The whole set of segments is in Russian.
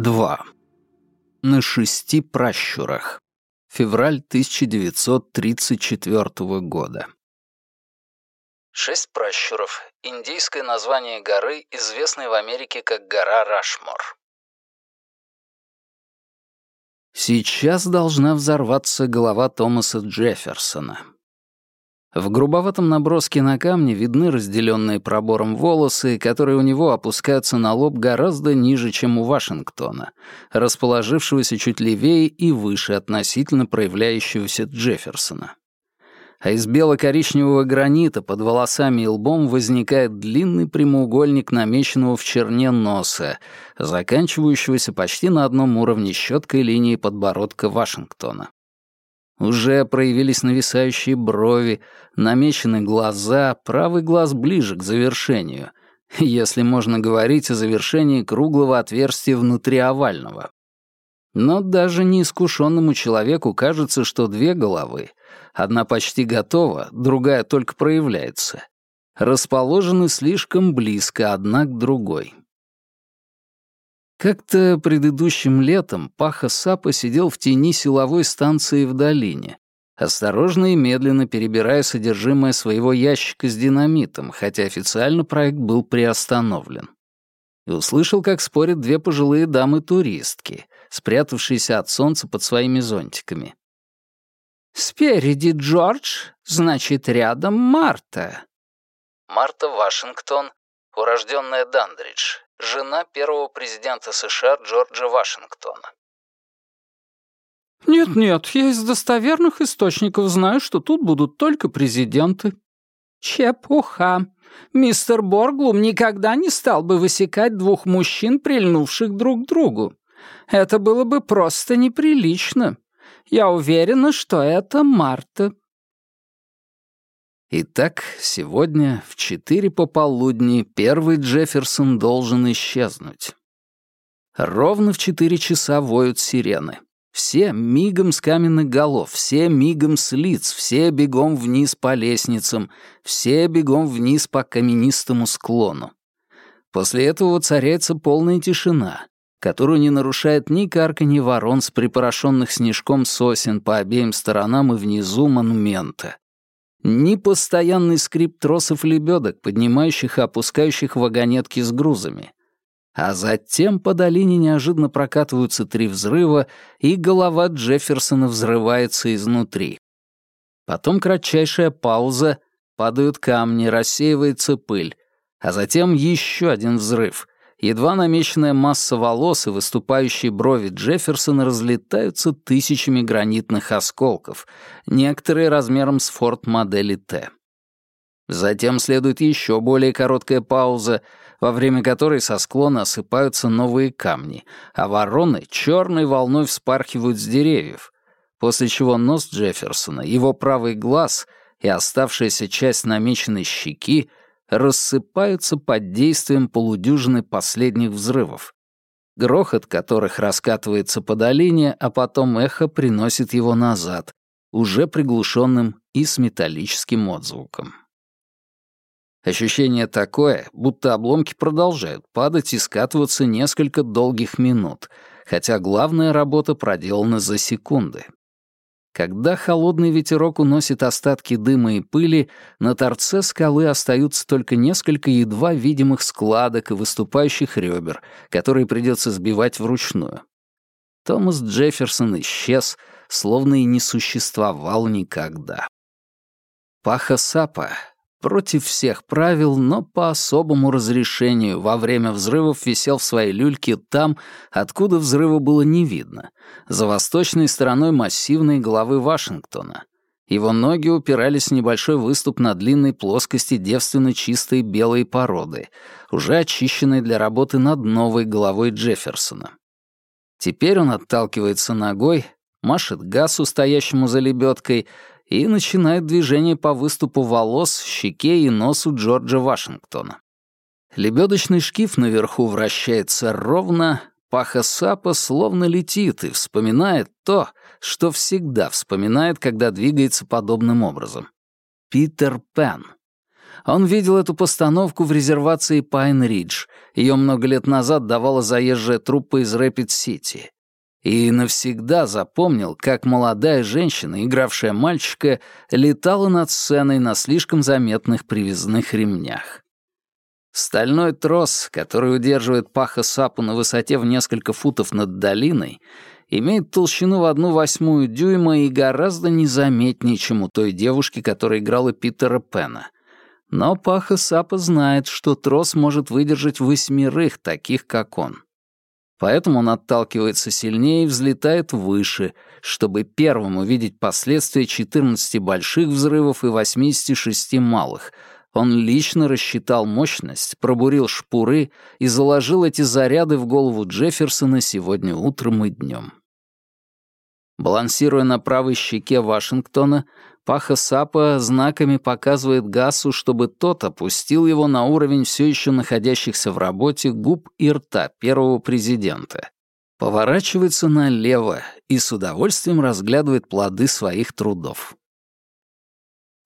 2. На шести пращурах. Февраль 1934 года. Шесть пращуров — индийское название горы, известной в Америке как гора Рашмор. Сейчас должна взорваться голова Томаса Джефферсона. В грубоватом наброске на камне видны разделенные пробором волосы, которые у него опускаются на лоб гораздо ниже, чем у Вашингтона, расположившегося чуть левее и выше относительно проявляющегося Джефферсона. А из бело-коричневого гранита под волосами и лбом возникает длинный прямоугольник намеченного в черне носа, заканчивающегося почти на одном уровне щеткой линии подбородка Вашингтона. Уже проявились нависающие брови, намечены глаза, правый глаз ближе к завершению, если можно говорить о завершении круглого отверстия внутри овального. Но даже неискушенному человеку кажется, что две головы, одна почти готова, другая только проявляется, расположены слишком близко одна к другой. Как-то предыдущим летом Паха Сапа сидел в тени силовой станции в долине, осторожно и медленно перебирая содержимое своего ящика с динамитом, хотя официально проект был приостановлен. И услышал, как спорят две пожилые дамы-туристки, спрятавшиеся от солнца под своими зонтиками. «Спереди Джордж, значит, рядом Марта». Марта Вашингтон, урожденная Дандридж, жена первого президента США Джорджа Вашингтона. «Нет-нет, я из достоверных источников знаю, что тут будут только президенты». «Чепуха. Мистер Борглум никогда не стал бы высекать двух мужчин, прильнувших друг к другу. Это было бы просто неприлично. Я уверена, что это Марта». Итак, сегодня в четыре пополудни первый Джефферсон должен исчезнуть. Ровно в четыре часа воют сирены. Все мигом с каменных голов, все мигом с лиц, все бегом вниз по лестницам, все бегом вниз по каменистому склону. После этого воцаряется полная тишина, которую не нарушает ни карканье ворон с припорошенных снежком сосен по обеим сторонам и внизу монумента, ни постоянный скрип тросов лебедок, поднимающих и опускающих вагонетки с грузами. А затем по долине неожиданно прокатываются три взрыва, и голова Джефферсона взрывается изнутри. Потом кратчайшая пауза, падают камни, рассеивается пыль, а затем еще один взрыв — едва намеченная масса волос и выступающие брови Джефферсона разлетаются тысячами гранитных осколков, некоторые размером с форт модели Т. Затем следует еще более короткая пауза, во время которой со склона осыпаются новые камни, а вороны черной волной вспархивают с деревьев, после чего нос Джефферсона, его правый глаз и оставшаяся часть намеченной щеки рассыпаются под действием полудюжины последних взрывов, грохот которых раскатывается по долине, а потом эхо приносит его назад, уже приглушенным и с металлическим отзвуком. Ощущение такое, будто обломки продолжают падать и скатываться несколько долгих минут, хотя главная работа проделана за секунды. Когда холодный ветерок уносит остатки дыма и пыли, на торце скалы остаются только несколько едва видимых складок и выступающих ребер, которые придется сбивать вручную. Томас Джефферсон исчез, словно и не существовал никогда. Паха Сапа против всех правил, но по особому разрешению во время взрывов висел в своей люльке там, откуда взрыва было не видно, за восточной стороной массивной головы Вашингтона. Его ноги упирались в небольшой выступ на длинной плоскости девственно чистой белой породы, уже очищенной для работы над новой головой Джефферсона. Теперь он отталкивается ногой, машет газу, стоящему за лебедкой, и начинает движение по выступу волос, щеке и носу Джорджа Вашингтона. Лебедочный шкив наверху вращается ровно, Паха Сапа словно летит и вспоминает то, что всегда вспоминает, когда двигается подобным образом. Питер Пен. Он видел эту постановку в резервации Пайн-Ридж. Ее много лет назад давала заезжая труппа из Рэпид-Сити. И навсегда запомнил, как молодая женщина, игравшая мальчика, летала над сценой на слишком заметных привязных ремнях. Стальной трос, который удерживает паха сапу на высоте в несколько футов над долиной, имеет толщину в одну восьмую дюйма и гораздо незаметнее, чем у той девушки, которая играла Питера Пена. Но паха сапа знает, что трос может выдержать восьмерых таких, как он. Поэтому он отталкивается сильнее и взлетает выше, чтобы первым увидеть последствия 14 больших взрывов и 86 малых. Он лично рассчитал мощность, пробурил шпуры и заложил эти заряды в голову Джефферсона сегодня утром и днем. Балансируя на правой щеке Вашингтона, Паха Сапа знаками показывает Гасу, чтобы тот опустил его на уровень все еще находящихся в работе губ и рта первого президента. Поворачивается налево и с удовольствием разглядывает плоды своих трудов.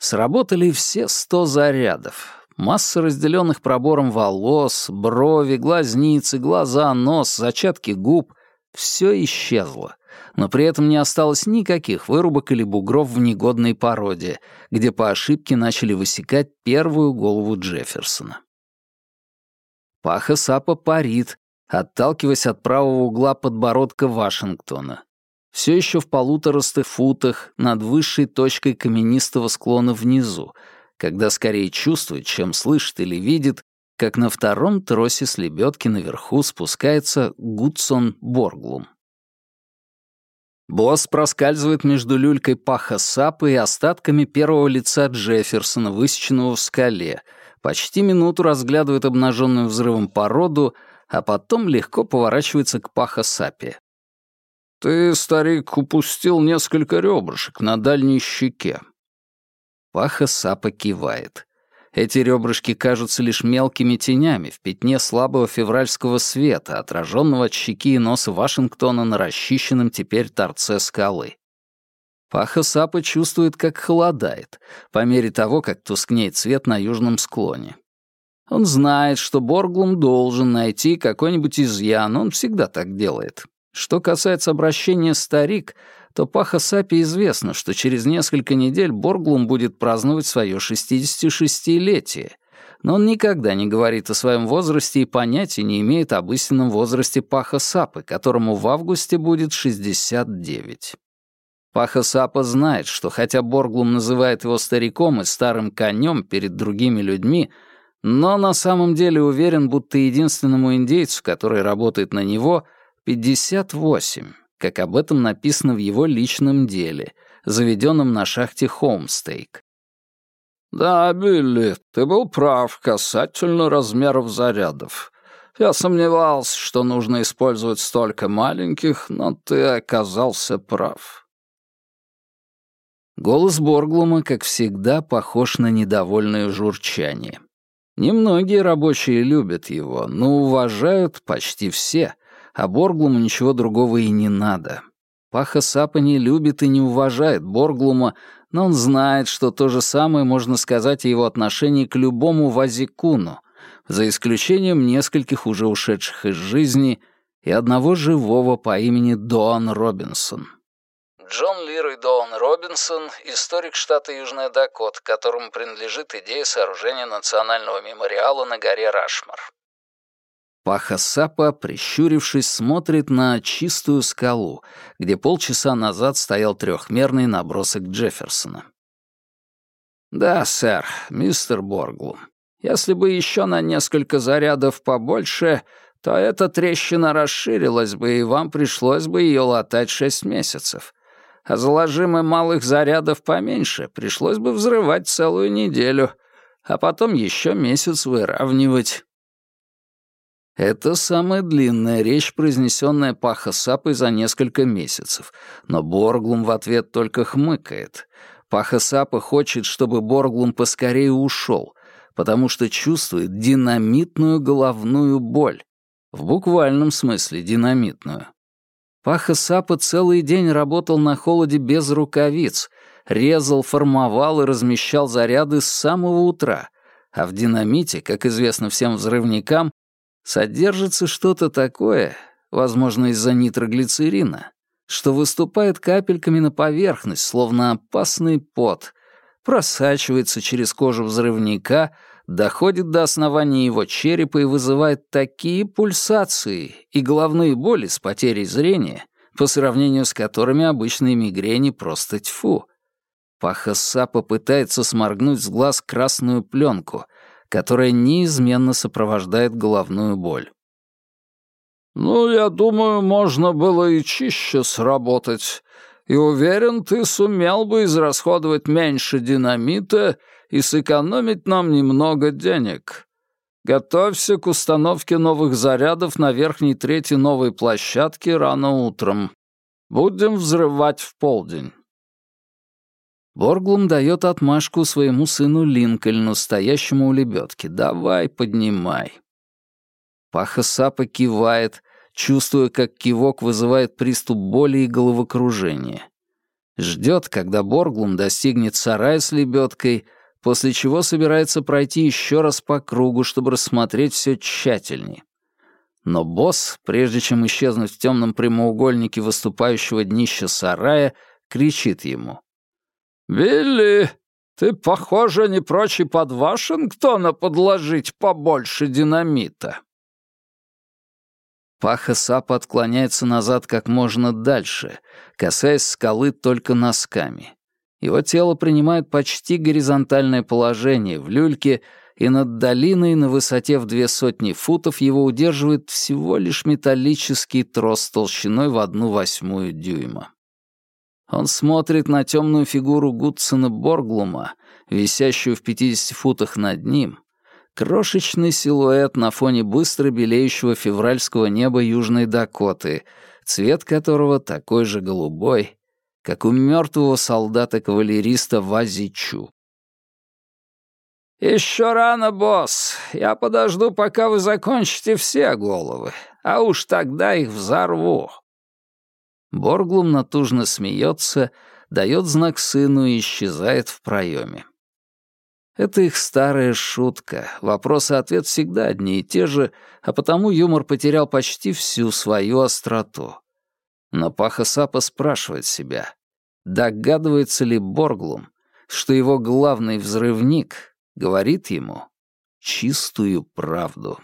Сработали все сто зарядов. Масса разделенных пробором волос, брови, глазницы, глаза, нос, зачатки губ — все исчезло но при этом не осталось никаких вырубок или бугров в негодной породе, где по ошибке начали высекать первую голову Джефферсона. Паха Сапа парит, отталкиваясь от правого угла подбородка Вашингтона. Все еще в полуторастых футах над высшей точкой каменистого склона внизу, когда скорее чувствует, чем слышит или видит, как на втором тросе с лебедки наверху спускается Гудсон Борглум. Босс проскальзывает между люлькой паха сапы и остатками первого лица Джефферсона, высеченного в скале, почти минуту разглядывает обнаженную взрывом породу, а потом легко поворачивается к паха сапе. «Ты, старик, упустил несколько ребрышек на дальней щеке». Паха сапа кивает. Эти ребрышки кажутся лишь мелкими тенями в пятне слабого февральского света, отраженного от щеки и носа Вашингтона на расчищенном теперь торце скалы. Паха Сапа чувствует, как холодает, по мере того, как тускнеет свет на южном склоне. Он знает, что Борглум должен найти какой-нибудь изъян, он всегда так делает. Что касается обращения «старик», то Паха Сапи известно, что через несколько недель Борглум будет праздновать свое 66-летие, но он никогда не говорит о своем возрасте и понятия не имеет об истинном возрасте Паха Сапы, которому в августе будет 69. Паха Сапа знает, что хотя Борглум называет его стариком и старым конем перед другими людьми, но на самом деле уверен, будто единственному индейцу, который работает на него, 58 как об этом написано в его личном деле, заведенном на шахте Холмстейк. «Да, Билли, ты был прав касательно размеров зарядов. Я сомневался, что нужно использовать столько маленьких, но ты оказался прав». Голос Борглума, как всегда, похож на недовольное журчание. Немногие рабочие любят его, но уважают почти все, а Борглуму ничего другого и не надо. Паха Сапа не любит и не уважает Борглума, но он знает, что то же самое можно сказать о его отношении к любому Вазикуну, за исключением нескольких уже ушедших из жизни и одного живого по имени Доан Робинсон. Джон Лирой Доан Робинсон — историк штата Южная Дакота, которому принадлежит идея сооружения национального мемориала на горе Рашмар. Паха Сапа, прищурившись, смотрит на чистую скалу, где полчаса назад стоял трехмерный набросок Джефферсона. «Да, сэр, мистер Борглум, если бы еще на несколько зарядов побольше, то эта трещина расширилась бы, и вам пришлось бы ее латать шесть месяцев. А заложим и малых зарядов поменьше, пришлось бы взрывать целую неделю, а потом еще месяц выравнивать». Это самая длинная речь, произнесенная Паха Сапой за несколько месяцев, но Борглум в ответ только хмыкает. Паха Сапа хочет, чтобы Борглум поскорее ушел, потому что чувствует динамитную головную боль. В буквальном смысле динамитную. Паха Сапа целый день работал на холоде без рукавиц, резал, формовал и размещал заряды с самого утра — а в динамите, как известно всем взрывникам, содержится что-то такое, возможно, из-за нитроглицерина, что выступает капельками на поверхность, словно опасный пот, просачивается через кожу взрывника, доходит до основания его черепа и вызывает такие пульсации и головные боли с потерей зрения, по сравнению с которыми обычные мигрени просто тьфу. Паха Сапа пытается сморгнуть с глаз красную пленку, которая неизменно сопровождает головную боль. «Ну, я думаю, можно было и чище сработать. И уверен, ты сумел бы израсходовать меньше динамита и сэкономить нам немного денег. Готовься к установке новых зарядов на верхней трети новой площадки рано утром. Будем взрывать в полдень». Борглум дает отмашку своему сыну Линкольну, стоящему у лебедки. «Давай, поднимай». Паха Сапа кивает, чувствуя, как кивок вызывает приступ боли и головокружения. Ждет, когда Борглум достигнет сарая с лебедкой, после чего собирается пройти еще раз по кругу, чтобы рассмотреть все тщательнее. Но босс, прежде чем исчезнуть в темном прямоугольнике выступающего днища сарая, кричит ему. «Билли, ты, похоже, не прочь и под Вашингтона подложить побольше динамита». Паха Сапа отклоняется назад как можно дальше, касаясь скалы только носками. Его тело принимает почти горизонтальное положение в люльке, и над долиной на высоте в две сотни футов его удерживает всего лишь металлический трос толщиной в одну восьмую дюйма. Он смотрит на темную фигуру Гудсона Борглума, висящую в 50 футах над ним, Крошечный силуэт на фоне быстро белеющего февральского неба Южной Дакоты, цвет которого такой же голубой, как у мертвого солдата-кавалериста Вазичу. «Еще рано, босс. Я подожду, пока вы закончите все головы, а уж тогда их взорву». Борглум натужно смеется, дает знак сыну и исчезает в проеме. Это их старая шутка. Вопрос и ответ всегда одни и те же, а потому юмор потерял почти всю свою остроту. Но Паха Сапа спрашивает себя, догадывается ли Борглум, что его главный взрывник говорит ему чистую правду.